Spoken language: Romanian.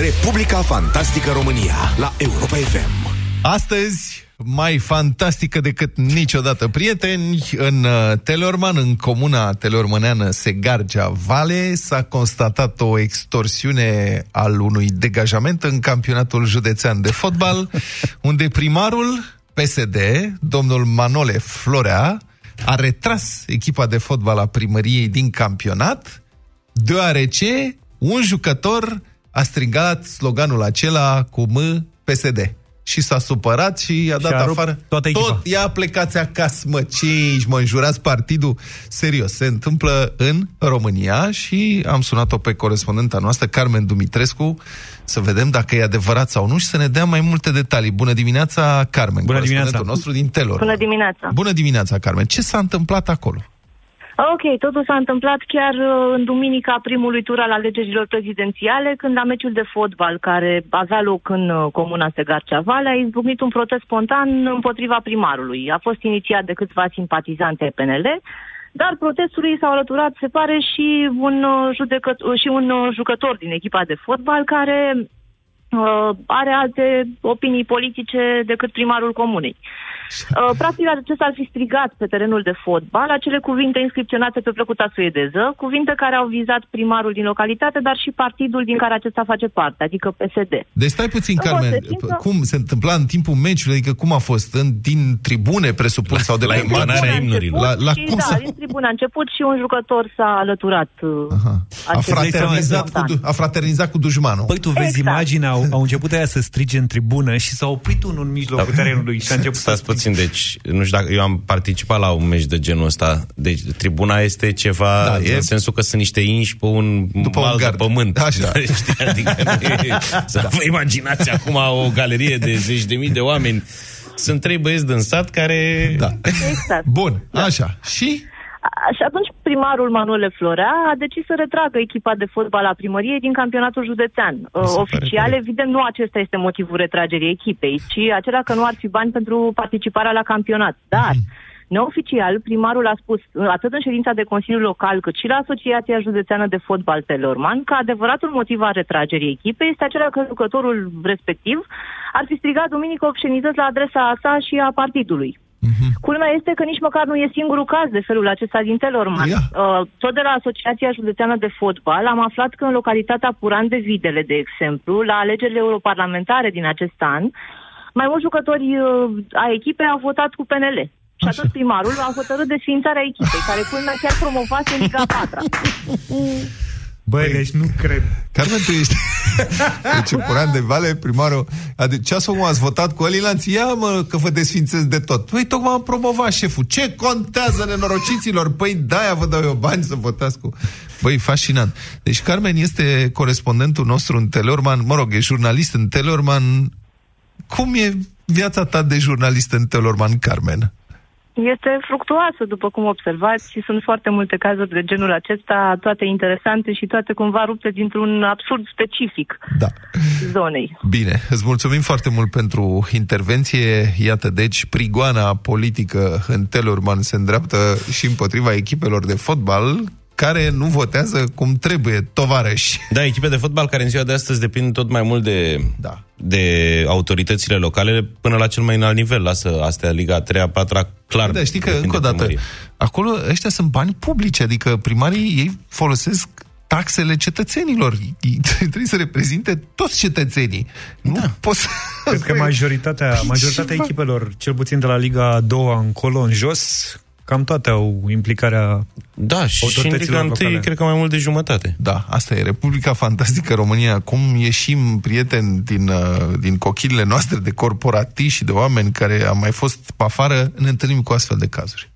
Republica Fantastică România la Europa FM. Astăzi, mai fantastică decât niciodată, prieteni, în uh, Telorman, în comuna telormăneană Segargea Vale, s-a constatat o extorsiune al unui degajament în campionatul județean de fotbal, unde primarul PSD, domnul Manole Florea, a retras echipa de fotbal a primăriei din campionat, deoarece un jucător a strigat sloganul acela cu M PSD și s-a supărat și a dat Și a rupt afară. toată echipa. Tot, ia plecați acasă, mă, cinci, mă înjurați partidul. Serios, se întâmplă în România și am sunat-o pe corespondenta noastră, Carmen Dumitrescu, să vedem dacă e adevărat sau nu și să ne dea mai multe detalii. Bună dimineața, Carmen, Bună corespondentul dimineața. nostru din Telor. Bună dimineața. Bună dimineața, Carmen. Ce s-a întâmplat acolo? Ok, totul s-a întâmplat chiar uh, în duminica primului tur al alegerilor prezidențiale, când la meciul de fotbal care avea loc în uh, comuna Segarcea Vale a izbucnit un protest spontan împotriva primarului. A fost inițiat de câțiva simpatizanti ai PNL, dar protestului s-au alăturat, se pare, și un, uh, judecă- uh, și un uh, jucător din echipa de fotbal care uh, are alte opinii politice decât primarul comunei. Uh, practic, acesta ar fi strigat pe terenul de fotbal acele cuvinte inscripționate pe plăcuta suedeză, cuvinte care au vizat primarul din localitate, dar și partidul din care acesta face parte, adică PSD. Deci stai puțin, În Carmen, consecință- cum se întâmpla în timpul meciului, adică cum a fost? În, din tribune, presupun, sau de la pe intonarea margine? a imnurilor. început La- la și, cum da, să- din tribună a început și un jucător s-a alăturat. uh, Aha. A acestui fraternizat, cu, spontan. du- a fraternizat cu dușmanul. Păi tu vezi Exact. imaginea, au, au început aia să strige în tribună și s-a oprit unul în mijlocul terenului și a început să Stați puțin, deci, nu știu dacă eu am participat la un meci de genul ăsta. Deci, tribuna este ceva, Da, da, e- în sensul că sunt niște inși pe un După un mal de gard. pământ. Așa. Știi? Adică, nu e- să vă imaginați acum o galerie de zeci de mii de oameni. Sunt trei băieți din sat care... Da. Exact. Bun, așa. Și? A- Și atunci primarul Manuele Florea a decis să retragă echipa de fotbal a primăriei din campionatul județean. Uh, pare Oficial, corect. evident, nu acesta este motivul retragerii echipei, ci acela că nu ar fi bani pentru participarea la campionat. Dar, neoficial, primarul a spus, uh, atât în ședința de Consiliu Local, cât și la Asociația Județeană de Fotbal Telorman, că adevăratul motiv al retragerii echipei este acela că jucătorul respectiv ar fi strigat duminică obscenități la adresa sa și a partidului. Culmea este că nici măcar nu e singurul caz de felul acesta din Telorman. Ia. Uh, tot de la Asociația Județeană de Fotbal am aflat că în localitatea Puran de Videle, de exemplu, la alegerile europarlamentare din acest an, mai mulți jucători uh, a echipei au votat cu PNL. Și Așa. atunci primarul a hotărât desființarea echipei, care culmea chiar promovase în Liga 4 Băi, deci nu cred. Carmen, tu ești... Deci, în Puran de Vale, primarul... Ade- Ce ați făcut? Ați votat cu Alilanți? Ia, mă, că vă desfințez de tot. Păi, tocmai am promovat șeful. Ce contează nenorociților? Păi, de-aia vă dau eu bani să votați cu... Băi, fascinant. Deci, Carmen este corespondentul nostru în Telorman, mă rog, e jurnalist în Telorman. Cum e viața ta de jurnalist în Telorman, Carmen? Este fructuoasă, după cum observați, și sunt foarte multe cazuri de genul acesta, toate interesante și toate cumva rupte dintr-un absurd specific Da. zonei. Bine, îți mulțumim foarte mult pentru intervenție. Iată, deci, prigoana politică în Telorman se îndreaptă și împotriva echipelor de fotbal care nu votează cum trebuie, tovarăși. Da, echipe de fotbal care în ziua de astăzi depind tot mai mult de, Da. de autoritățile locale până la cel mai înalt nivel. Lasă astea, Liga a treia, a patra, clar. Da, știi că, depinde încă o de dată, primărie. acolo ăștia sunt bani publici, adică primarii ei folosesc taxele cetățenilor. Ei trebuie să reprezinte toți cetățenii. Nu da. poți să... Cred că majoritatea, majoritatea ceva. echipelor, cel puțin de la Liga a doua încolo, în jos, cam toate au implicarea Da, și, și în autorităților Liga 1, locale. cred că mai mult de jumătate. Da, asta e Republica Fantastică România. Cum ieșim, prieteni, din, uh, din cochilele noastre de corporatiști și de oameni care am mai fost pe afară, ne întâlnim cu astfel de cazuri.